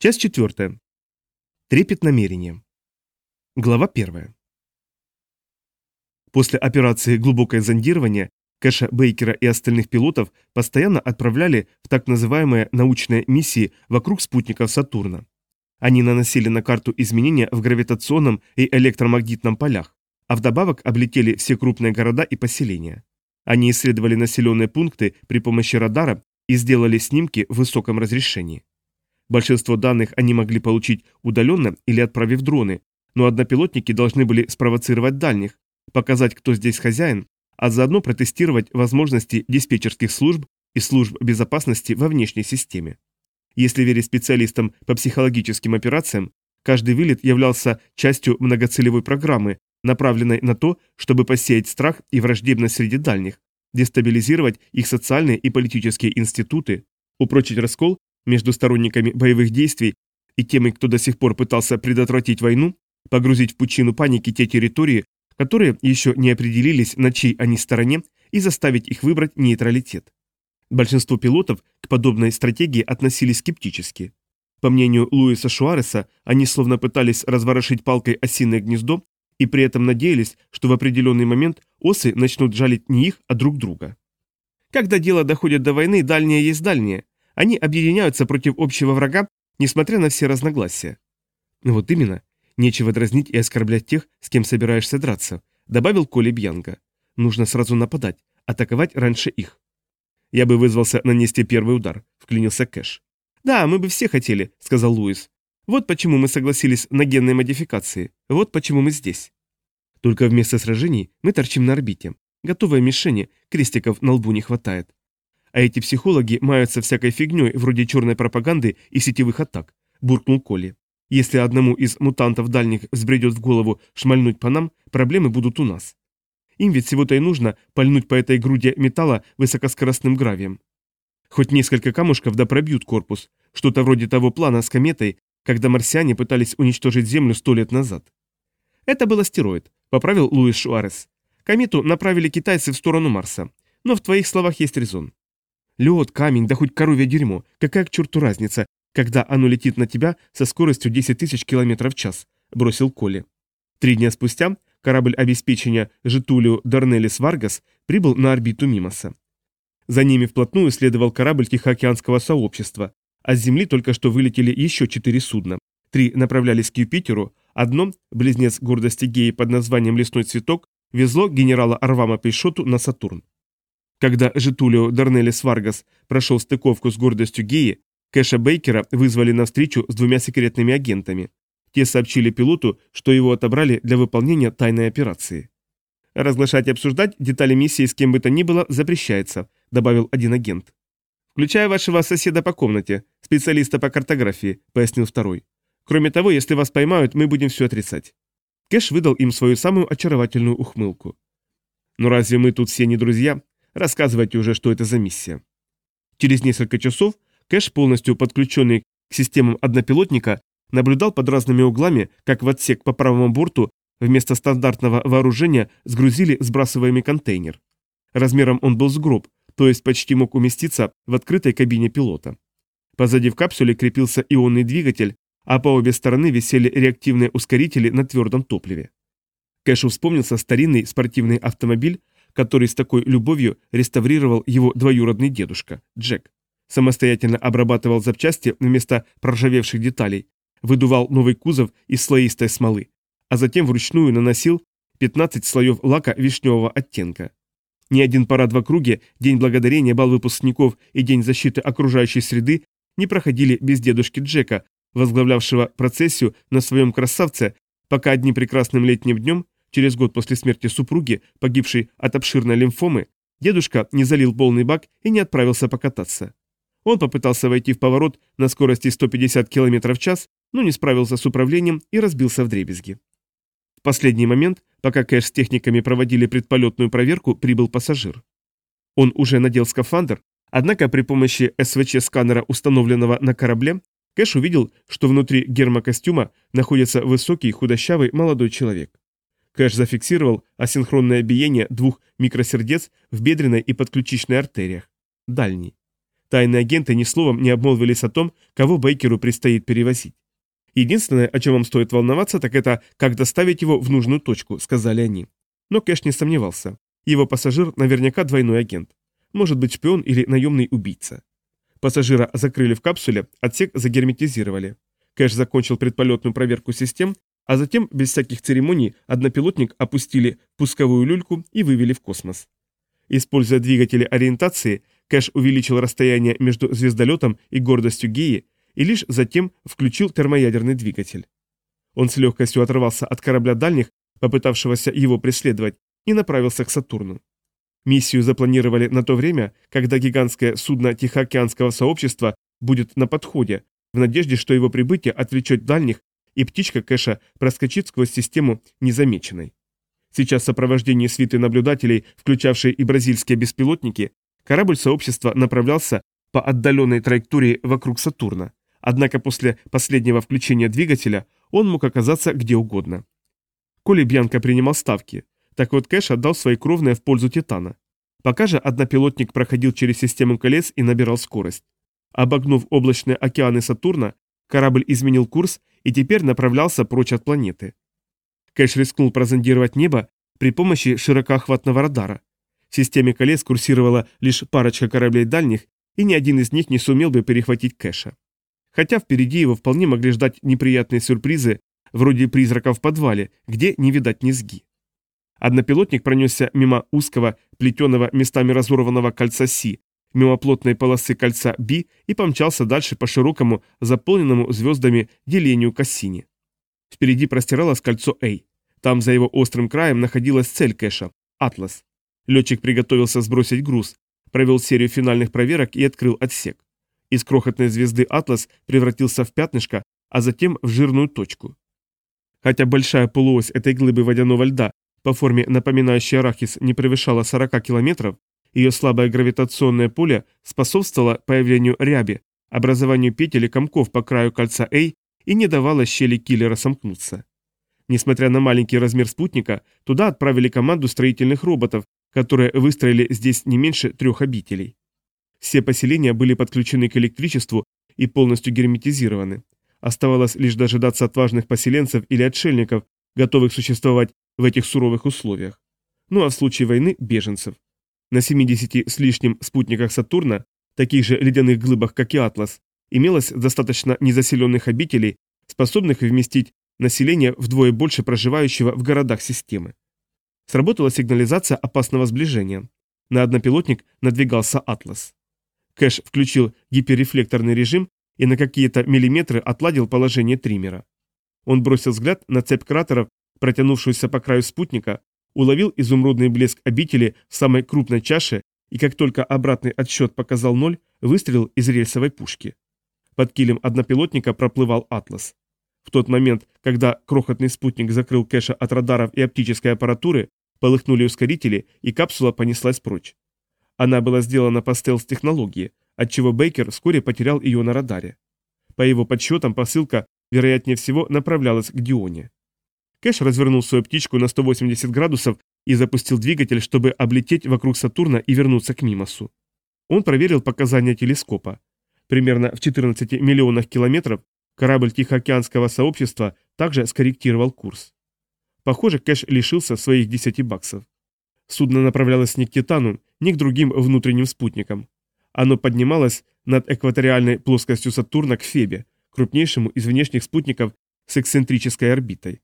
Часть четвертая. Трепет намерения. Глава первая. После операции «Глубокое зондирование» Кэша Бейкера и остальных пилотов постоянно отправляли в так называемые научные миссии вокруг спутников Сатурна. Они наносили на карту изменения в гравитационном и электромагнитном полях, а вдобавок облетели все крупные города и поселения. Они исследовали населенные пункты при помощи радара и сделали снимки в высоком разрешении. Большинство данных они могли получить удаленно или отправив дроны, но однопилотники должны были спровоцировать дальних, показать, кто здесь хозяин, а заодно протестировать возможности диспетчерских служб и служб безопасности во внешней системе. Если верить специалистам по психологическим операциям, каждый вылет являлся частью многоцелевой программы, направленной на то, чтобы посеять страх и враждебность среди дальних, дестабилизировать их социальные и политические институты, упрочить раскол между сторонниками боевых действий и теми, кто до сих пор пытался предотвратить войну, погрузить в пучину паники те территории, которые еще не определились, на чьей они стороне, и заставить их выбрать нейтралитет. Большинство пилотов к подобной стратегии относились скептически. По мнению Луиса Шуареса, они словно пытались разворошить палкой осиное гнездо и при этом надеялись, что в определенный момент осы начнут жалить не их, а друг друга. Когда дело доходит до войны, дальние есть дальние. Они объединяются против общего врага, несмотря на все разногласия. Вот именно. Нечего дразнить и оскорблять тех, с кем собираешься драться, добавил Коли Бьянга. Нужно сразу нападать, атаковать раньше их. Я бы вызвался нанести первый удар, вклинился Кэш. Да, мы бы все хотели, сказал Луис. Вот почему мы согласились на генные модификации. Вот почему мы здесь. Только вместо сражений мы торчим на орбите. Готовые мишени, крестиков на лбу не хватает. А эти психологи маются всякой фигней вроде черной пропаганды и сетевых атак, буркнул Коли. Если одному из мутантов дальних взбредет в голову шмальнуть по нам, проблемы будут у нас. Им ведь всего-то и нужно пальнуть по этой груди металла высокоскоростным гравием. Хоть несколько камушков да пробьют корпус, что-то вроде того плана с кометой, когда марсиане пытались уничтожить Землю сто лет назад. Это был астероид, поправил Луис Шуарес. Комету направили китайцы в сторону Марса. Но в твоих словах есть резон. Лед, камень, да хоть коровье дерьмо, какая к черту разница, когда оно летит на тебя со скоростью 10 тысяч километров в час», – бросил Коли. Три дня спустя корабль обеспечения Житулио Дарнелис Варгас прибыл на орбиту Мимоса. За ними вплотную следовал корабль Тихоокеанского сообщества, а с Земли только что вылетели еще четыре судна. Три направлялись к Юпитеру, одно, близнец гордости Геи под названием «Лесной цветок», везло генерала Арвама Пейшоту на Сатурн. Когда Житулио Дарнелис Варгас прошел стыковку с гордостью Геи, Кэша Бейкера вызвали на встречу с двумя секретными агентами. Те сообщили пилоту, что его отобрали для выполнения тайной операции. «Разглашать и обсуждать детали миссии с кем бы то ни было запрещается», добавил один агент. «Включая вашего соседа по комнате, специалиста по картографии», пояснил второй. «Кроме того, если вас поймают, мы будем все отрицать». Кэш выдал им свою самую очаровательную ухмылку. «Ну разве мы тут все не друзья? Рассказывайте уже, что это за миссия». Через несколько часов Кэш, полностью подключенный к системам однопилотника, наблюдал под разными углами, как в отсек по правому борту вместо стандартного вооружения сгрузили сбрасываемый контейнер. Размером он был с гроб, то есть почти мог уместиться в открытой кабине пилота. Позади в капсуле крепился ионный двигатель, а по обе стороны висели реактивные ускорители на твердом топливе. Кэшу вспомнился старинный спортивный автомобиль, который с такой любовью реставрировал его двоюродный дедушка, Джек. Самостоятельно обрабатывал запчасти вместо проржавевших деталей, выдувал новый кузов из слоистой смолы, а затем вручную наносил 15 слоев лака вишневого оттенка. Ни один парад в округе, День благодарения, бал выпускников и День защиты окружающей среды не проходили без дедушки Джека, возглавлявшего процессию на своем красавце, пока одним прекрасным летним днем, через год после смерти супруги, погибшей от обширной лимфомы, дедушка не залил полный бак и не отправился покататься. Он попытался войти в поворот на скорости 150 км в час, но не справился с управлением и разбился в дребезги. В последний момент, пока Кэш с техниками проводили предполетную проверку, прибыл пассажир. Он уже надел скафандр, однако при помощи СВЧ-сканера, установленного на корабле, Кэш увидел, что внутри гермокостюма находится высокий, худощавый молодой человек. Кэш зафиксировал асинхронное биение двух микросердец в бедренной и подключичной артериях. Дальний. Тайные агенты ни словом не обмолвились о том, кого Бейкеру предстоит перевозить. Единственное, о чем вам стоит волноваться, так это, как доставить его в нужную точку, сказали они. Но Кэш не сомневался. Его пассажир наверняка двойной агент. Может быть шпион или наемный убийца. Пассажира закрыли в капсуле, отсек загерметизировали. Кэш закончил предполетную проверку систем, а затем, без всяких церемоний, однопилотник опустили пусковую люльку и вывели в космос. Используя двигатели ориентации, Кэш увеличил расстояние между звездолетом и гордостью Геи и лишь затем включил термоядерный двигатель. Он с легкостью оторвался от корабля дальних, попытавшегося его преследовать, и направился к Сатурну. Миссию запланировали на то время, когда гигантское судно Тихоокеанского сообщества будет на подходе, в надежде, что его прибытие отвлечет дальних, и птичка Кэша проскочит сквозь систему незамеченной. Сейчас в сопровождении свиты наблюдателей, включавшей и бразильские беспилотники, корабль сообщества направлялся по отдаленной траектории вокруг Сатурна, однако после последнего включения двигателя он мог оказаться где угодно. Коли Бьянко принимал ставки, так вот Кэш отдал свои кровные в пользу Титана. Пока же однопилотник проходил через систему колес и набирал скорость. Обогнув облачные океаны Сатурна, корабль изменил курс и теперь направлялся прочь от планеты. Кэш рискнул прозондировать небо при помощи широкоохватного радара. В системе колес курсировала лишь парочка кораблей дальних, и ни один из них не сумел бы перехватить Кэша. Хотя впереди его вполне могли ждать неприятные сюрпризы, вроде призрака в подвале, где не видать низги. Однопилотник пронесся мимо узкого, плетеного местами разорванного кольца Си, мимо плотной полосы кольца Би и помчался дальше по широкому, заполненному звездами делению Кассини. Впереди простиралось кольцо Эй. Там за его острым краем находилась цель кэша – Атлас. Летчик приготовился сбросить груз, провел серию финальных проверок и открыл отсек. Из крохотной звезды Атлас превратился в пятнышко, а затем в жирную точку. Хотя большая полуось этой глыбы водяного льда по форме напоминающей арахис не превышала 40 километров, ее слабое гравитационное поле способствовало появлению ряби, образованию петель и комков по краю кольца A и не давало щели киллера сомкнуться. Несмотря на маленький размер спутника, туда отправили команду строительных роботов, которые выстроили здесь не меньше трех обителей. Все поселения были подключены к электричеству и полностью герметизированы. Оставалось лишь дожидаться отважных поселенцев или отшельников, готовых существовать в этих суровых условиях. Ну а в случае войны – беженцев. На 70 с лишним спутниках Сатурна, таких же ледяных глыбах, как и Атлас, имелось достаточно незаселенных обителей, способных вместить население вдвое больше проживающего в городах системы. Сработала сигнализация опасного сближения. На однопилотник надвигался Атлас. Кэш включил гиперрефлекторный режим и на какие-то миллиметры отладил положение триммера. Он бросил взгляд на цепь кратеров, протянувшуюся по краю спутника, уловил изумрудный блеск обители в самой крупной чаше и как только обратный отсчет показал ноль, выстрелил из рельсовой пушки. Под килем однопилотника проплывал «Атлас». В тот момент, когда крохотный спутник закрыл кэша от радаров и оптической аппаратуры, полыхнули ускорители, и капсула понеслась прочь. Она была сделана по стелс-технологии, отчего Бейкер вскоре потерял ее на радаре. По его подсчетам, посылка, вероятнее всего, направлялась к Дионе. Кэш развернул свою птичку на 180 градусов и запустил двигатель, чтобы облететь вокруг Сатурна и вернуться к Мимосу. Он проверил показания телескопа. Примерно в 14 миллионах километров корабль Тихоокеанского сообщества также скорректировал курс. Похоже, Кэш лишился своих 10 баксов. Судно направлялось не к Титану, ни к другим внутренним спутникам. Оно поднималось над экваториальной плоскостью Сатурна к Фебе, крупнейшему из внешних спутников с эксцентрической орбитой.